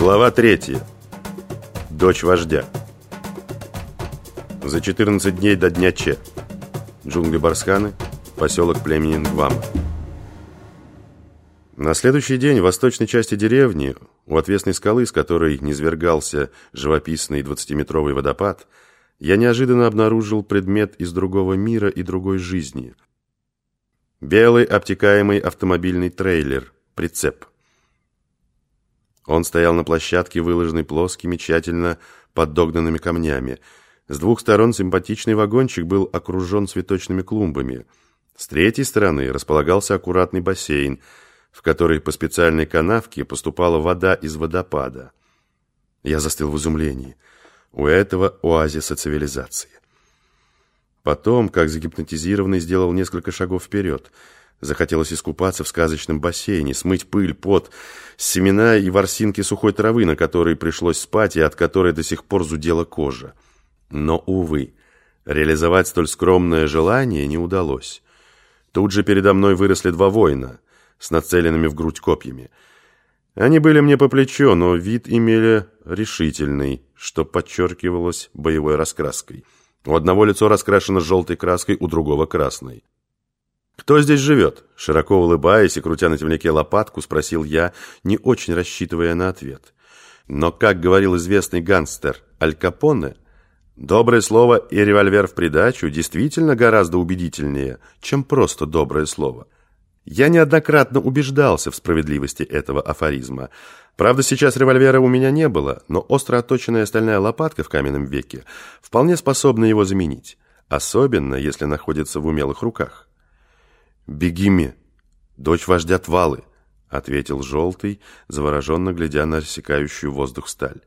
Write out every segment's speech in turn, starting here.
Глава 3. Дочь вождя. За 14 дней до дня Че. Джунгли Барсканы, поселок племени Нгвама. На следующий день в восточной части деревни, у отвесной скалы, с которой низвергался живописный 20-метровый водопад, я неожиданно обнаружил предмет из другого мира и другой жизни. Белый обтекаемый автомобильный трейлер, прицеп. Он стоял на площадке, выложенной плоскими, тщательно поддогнанными камнями. С двух сторон симпатичный вагончик был окружен цветочными клумбами. С третьей стороны располагался аккуратный бассейн, в который по специальной канавке поступала вода из водопада. Я застыл в изумлении. У этого оазиса цивилизации. Потом, как загипнотизированный, сделал несколько шагов вперед – Захотелось искупаться в сказочном бассейне, смыть пыль, пот, семена и ворсинки сухой травы, на которой пришлось спать и от которой до сих пор зудела кожа. Но, увы, реализовать столь скромное желание не удалось. Тут же передо мной выросли два воина с нацеленными в грудь копьями. Они были мне по плечо, но вид имели решительный, что подчеркивалось боевой раскраской. У одного лицо раскрашено желтой краской, у другого красной. «Кто здесь живет?» Широко улыбаясь и крутя на темляке лопатку, спросил я, не очень рассчитывая на ответ. Но, как говорил известный гангстер Аль Капоне, доброе слово и револьвер в придачу действительно гораздо убедительнее, чем просто доброе слово. Я неоднократно убеждался в справедливости этого афоризма. Правда, сейчас револьвера у меня не было, но остро отточенная стальная лопатка в каменном веке вполне способна его заменить, особенно если находится в умелых руках. «Бегими, дочь вождя Твалы», — ответил Желтый, завороженно глядя на рассекающую воздух сталь.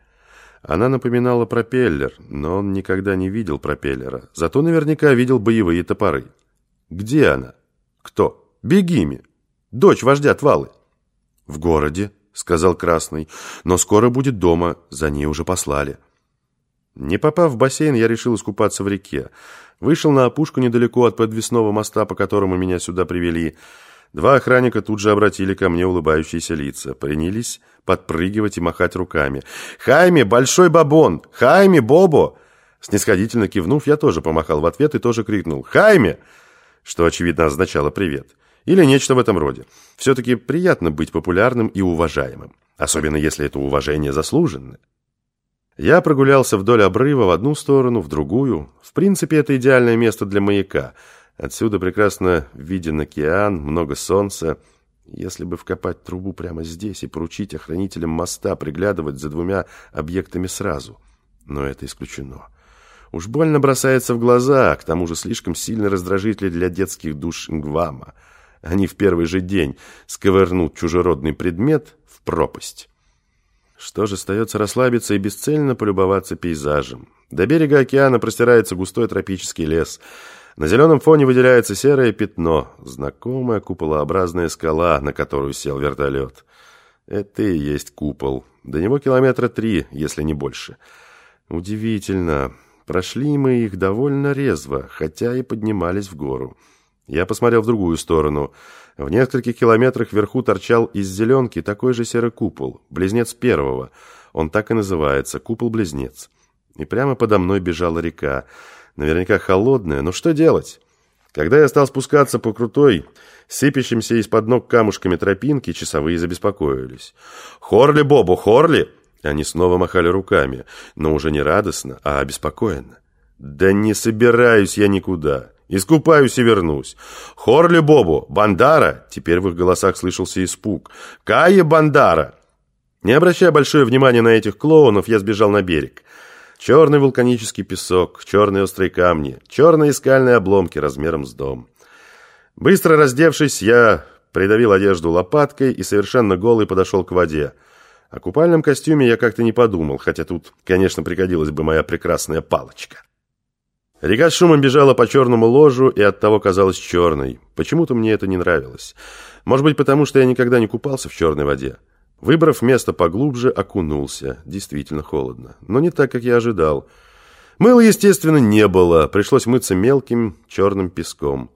Она напоминала пропеллер, но он никогда не видел пропеллера, зато наверняка видел боевые топоры. «Где она?» «Кто?» «Бегими, дочь вождя Твалы». «В городе», — сказал Красный, — «но скоро будет дома, за ней уже послали». Не попав в бассейн, я решил искупаться в реке. Вышел на опушку недалеко от подвесного моста, по которому меня сюда привели. Два охранника тут же обратили ко мне улыбающиеся лица. Принялись подпрыгивать и махать руками. «Хайме, большой бабон! Хайме, Бобо!» Снисходительно кивнув, я тоже помахал в ответ и тоже крикнул «Хайме!» Что, очевидно, означало «привет». Или нечто в этом роде. Все-таки приятно быть популярным и уважаемым. Особенно, если это уважение заслуженное. Я прогулялся вдоль обрыва в одну сторону, в другую. В принципе, это идеальное место для маяка. Отсюда прекрасно виден океан, много солнца. Если бы вкопать трубу прямо здесь и поручить охранителям моста приглядывать за двумя объектами сразу. Но это исключено. Уж больно бросается в глаза, к тому же слишком сильно раздражитель для детских душ Нгвама. Они в первый же день сковырнут чужеродный предмет в пропасть. Что же, остается расслабиться и бесцельно полюбоваться пейзажем. До берега океана простирается густой тропический лес. На зеленом фоне выделяется серое пятно, знакомая куполообразная скала, на которую сел вертолет. Это и есть купол. До него километра три, если не больше. Удивительно. Прошли мы их довольно резво, хотя и поднимались в гору. Я посмотрел в другую сторону – в нескольких километрах вверху торчал из зеленки такой же серый купол, близнец первого. Он так и называется, купол-близнец. И прямо подо мной бежала река. Наверняка холодная, но что делать? Когда я стал спускаться по крутой, сыпящимся из-под ног камушками тропинки, часовые забеспокоились. «Хорли, Бобу, Хорли!» Они снова махали руками, но уже не радостно, а обеспокоенно. «Да не собираюсь я никуда. Искупаюсь и вернусь. Хорли Бобу, Бандара!» Теперь в их голосах слышался испуг. «Кая Бандара!» Не обращая большое внимания на этих клоунов, я сбежал на берег. Черный вулканический песок, черные острые камни, черные скальные обломки размером с дом. Быстро раздевшись, я придавил одежду лопаткой и совершенно голый подошел к воде. О купальном костюме я как-то не подумал, хотя тут, конечно, пригодилась бы моя прекрасная палочка. Река с шумом бежала по черному ложу и оттого казалась черной. Почему-то мне это не нравилось. Может быть, потому что я никогда не купался в черной воде. Выбрав место поглубже, окунулся. Действительно холодно. Но не так, как я ожидал. Мыла, естественно, не было. Пришлось мыться мелким черным песком.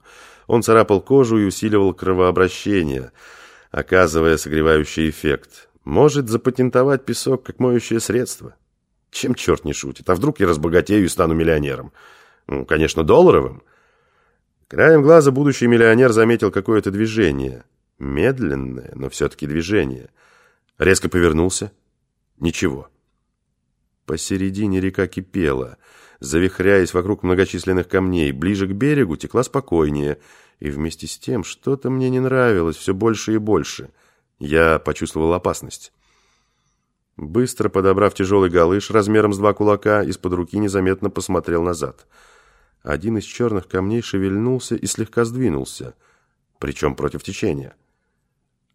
Он царапал кожу и усиливал кровообращение, оказывая согревающий эффект. Может запатентовать песок как моющее средство. Чем черт не шутит? А вдруг я разбогатею и стану миллионером? Ну, конечно, долларовым. Краем глаза будущий миллионер заметил какое-то движение. Медленное, но все-таки движение. Резко повернулся. Ничего. Посередине река кипела, завихряясь вокруг многочисленных камней. Ближе к берегу текла спокойнее. И вместе с тем что-то мне не нравилось все больше и больше. Я почувствовал опасность. Быстро подобрав тяжелый галыш размером с два кулака, из-под руки незаметно посмотрел назад — один из черных камней шевельнулся и слегка сдвинулся, причем против течения.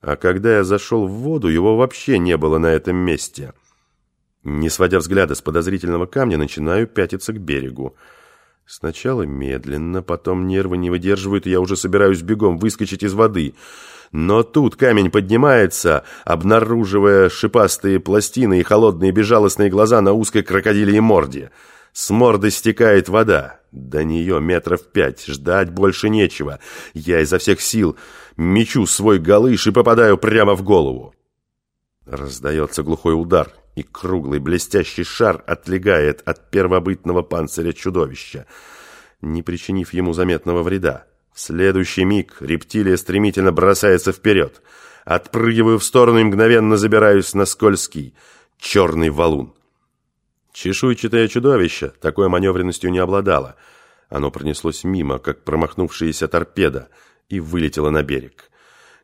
А когда я зашел в воду, его вообще не было на этом месте. Не сводя взгляда с подозрительного камня, начинаю пятиться к берегу. Сначала медленно, потом нервы не выдерживают, и я уже собираюсь бегом выскочить из воды. Но тут камень поднимается, обнаруживая шипастые пластины и холодные безжалостные глаза на узкой крокодиле морде. С морды стекает вода. До нее метров пять, ждать больше нечего. Я изо всех сил мечу свой галыш и попадаю прямо в голову. Раздается глухой удар, и круглый блестящий шар отлегает от первобытного панциря чудовища, не причинив ему заметного вреда. В следующий миг рептилия стремительно бросается вперед. Отпрыгиваю в сторону и мгновенно забираюсь на скользкий черный валун. Чешуйчатое чудовище такой маневренностью не обладало. Оно пронеслось мимо, как промахнувшаяся торпеда, и вылетело на берег.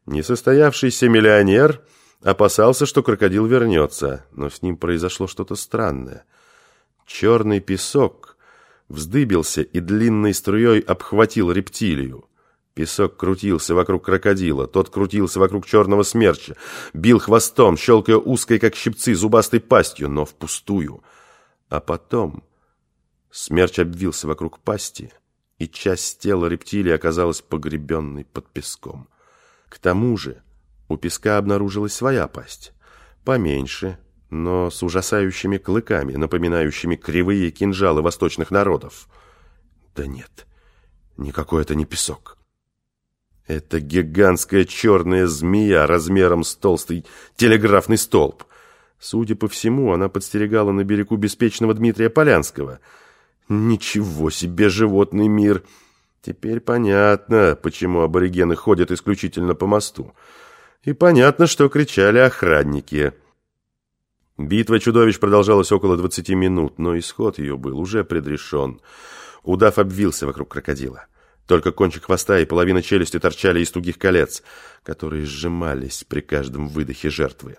Несостоявшийся миллионер опасался, что крокодил вернется, но с ним произошло что-то странное. Черный песок вздыбился и длинной струей обхватил рептилию. Песок крутился вокруг крокодила, тот крутился вокруг черного смерча, бил хвостом, щелкая узкой, как щипцы, зубастой пастью, но впустую — а потом смерч обвился вокруг пасти, и часть тела рептилии оказалась погребенной под песком. К тому же у песка обнаружилась своя пасть, поменьше, но с ужасающими клыками, напоминающими кривые кинжалы восточных народов. Да нет, никакой это не песок. Это гигантская черная змея размером с толстый телеграфный столб. Судя по всему, она подстерегала на берегу беспечного Дмитрия Полянского. Ничего себе животный мир! Теперь понятно, почему аборигены ходят исключительно по мосту. И понятно, что кричали охранники. Битва чудовищ продолжалась около 20 минут, но исход ее был уже предрешен. Удав обвился вокруг крокодила. Только кончик хвоста и половина челюсти торчали из тугих колец, которые сжимались при каждом выдохе жертвы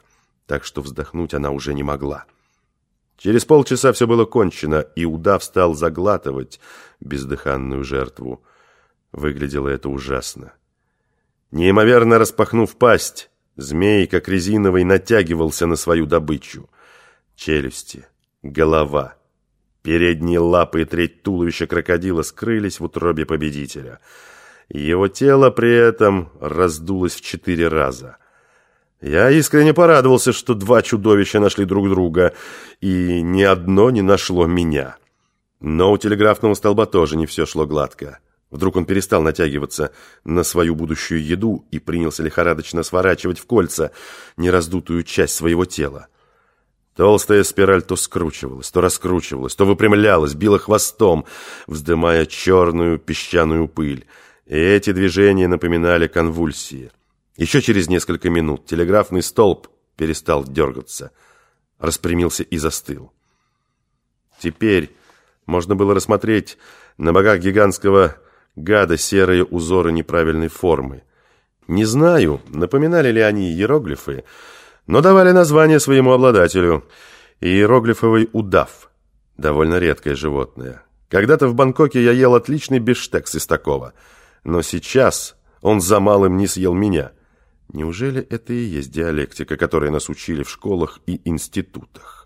так что вздохнуть она уже не могла. Через полчаса все было кончено, и удав стал заглатывать бездыханную жертву. Выглядело это ужасно. Неимоверно распахнув пасть, змей, как резиновый, натягивался на свою добычу. Челюсти, голова, передние лапы и треть туловища крокодила скрылись в утробе победителя. Его тело при этом раздулось в четыре раза — я искренне порадовался, что два чудовища нашли друг друга, и ни одно не нашло меня. Но у телеграфного столба тоже не все шло гладко. Вдруг он перестал натягиваться на свою будущую еду и принялся лихорадочно сворачивать в кольца нераздутую часть своего тела. Толстая спираль то скручивалась, то раскручивалась, то выпрямлялась, била хвостом, вздымая черную песчаную пыль. И эти движения напоминали конвульсии. Еще через несколько минут телеграфный столб перестал дергаться, распрямился и застыл. Теперь можно было рассмотреть на богах гигантского гада серые узоры неправильной формы. Не знаю, напоминали ли они иероглифы, но давали название своему обладателю. Иероглифовый удав. Довольно редкое животное. Когда-то в Бангкоке я ел отличный бифштекс из такого, но сейчас он за малым не съел меня – Неужели это и есть диалектика, которой нас учили в школах и институтах?